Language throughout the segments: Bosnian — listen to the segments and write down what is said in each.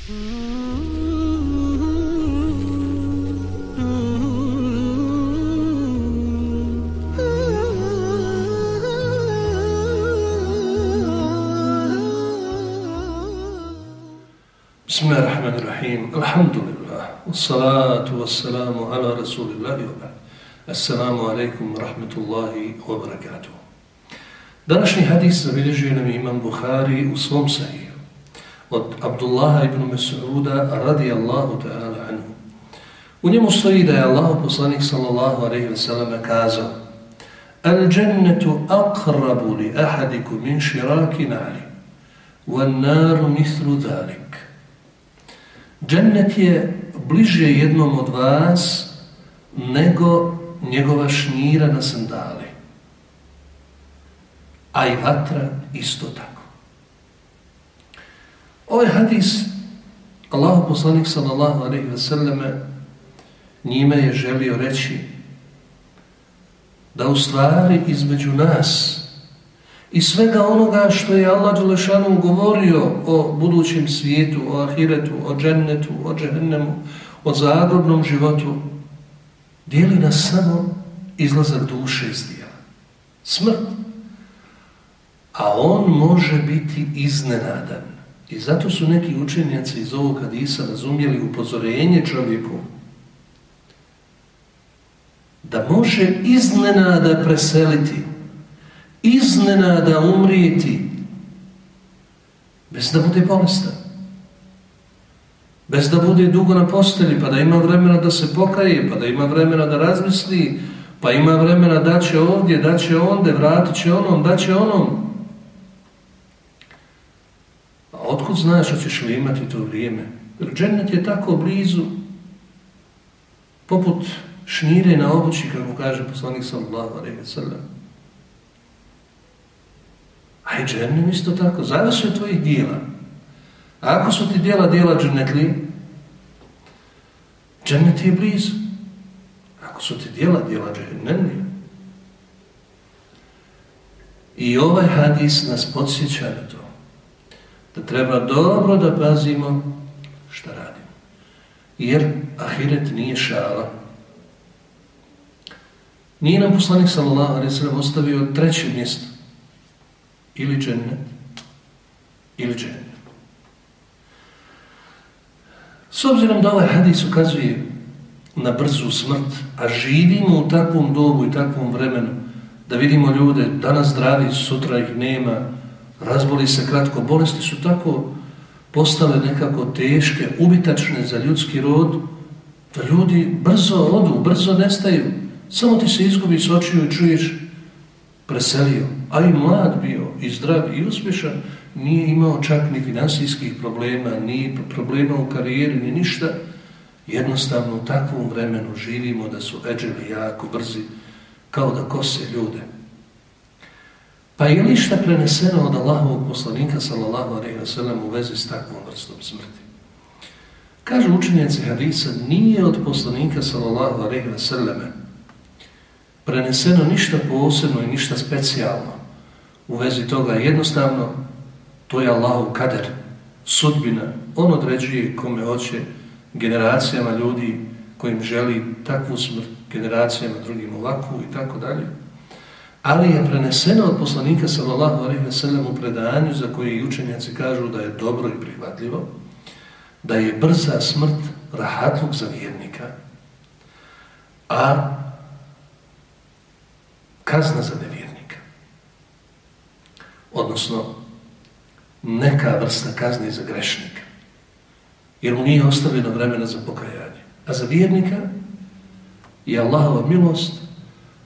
بسم الله الرحمن الرحيم الحمد لله والصلاة والسلام على رسول الله وبعد السلام عليكم ورحمة الله وبركاته Današnji hadis zabilježuje nam imam Bukhari u svom sahiju od Abdullaha ibn Mas'uda radijallahu ta'ala anhu. U njemu stoji da je Allah poslanik sallallahu alaihi ve selleme kazao Al džennetu akrabu li ahadiku min širaki nali wal naru mithlu dhalik. Džennet je bliže jednom od vas nego njegova šnjira na sandali. A i vatra isto tako. Ovaj hadis, Allah poslanik sallallahu alaihi ve selleme, njime je želio reći da u stvari između nas i svega onoga što je Allah Đelešanu govorio o budućem svijetu, o ahiretu, o džennetu, o džehennemu, o zagrobnom životu, dijeli nas samo izlazak duše iz dijela. Smrt. A on može biti iznenadan. I zato su neki učenjaci iz ovog hadisa razumjeli upozorenje čovjeku da može iznenada preseliti iznenada umrijeti bez da bude bolestan. Bez da bude dugo na postelji, pa da ima vremena da se pokaje, pa da ima vremena da razmisli, pa ima vremena da će ovdje, da će onde, vratit će onom, da će onom. A otkud znaš što ćeš li imati to vrijeme? Džennet je tako blizu, poput šnire na obući, kako kaže poslanik sallallahu alaihi wa sallam. A i džennem isto tako, zavisi od tvojih dijela. A ako su ti dijela dijela džennetli, džennet je blizu. Ako su ti dijela dijela džennetli, I ovaj hadis nas podsjeća na to, da treba dobro da pazimo šta radimo. Jer ahiret nije šala. Nije nam poslanik sallallahu alaihi sallam ostavio treće mjesto ili džennet, ili džennet. S obzirom da ovaj hadis ukazuje na brzu smrt, a živimo u takvom dobu i takvom vremenu, da vidimo ljude, danas zdravi, sutra ih nema, razboli se kratko, bolesti su tako postale nekako teške, ubitačne za ljudski rod, da ljudi brzo odu, brzo nestaju, samo ti se izgubi s očiju i čuješ preselio, a i mlad bio, i zdrav, i uspješan, nije imao čak ni finansijskih problema, ni problema u karijeri, ni ništa. Jednostavno u takvom vremenu živimo da su eđevi jako brzi, kao da kose ljude. Pa je ništa preneseno od Allahovog poslanika, sallallahu alaihi wa sallam, u vezi s takvom vrstom smrti? Kažu učenjaci hadisa, nije od poslanika, sallallahu alaihi wa sallam, preneseno ništa posebno i ništa specijalno u vezi toga. Jednostavno, to je Allahov kader, sudbina. On određuje kome hoće generacijama ljudi kojim želi takvu smrt, generacijama drugim ovakvu i tako dalje. Ali je preneseno od poslanika sallallahu alejhi ve sellem u predanju za koje učenjaci kažu da je dobro i prihvatljivo, da je brza smrt rahatluk za vjernika, a kazna za nevjernika. Odnosno, neka vrsta kazne za grešnika. Jer mu nije ostavljeno vremena za pokajanje. A za vjernika je Allahova milost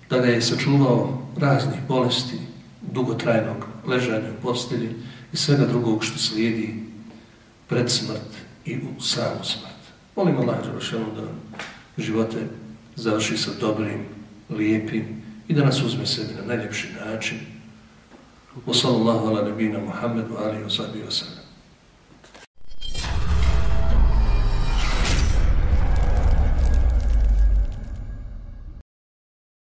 da ga je sačuvao raznih bolesti, dugotrajnog ležanja u postelji i svega drugog što slijedi pred smrt i u samu smrt. Molim Allah da živote završi sa dobrim, lijepim i da nas uzme sebi na najljepši način. Wa sallallahu ala nabina Muhammedu alihi wa sahbihi wa sallam.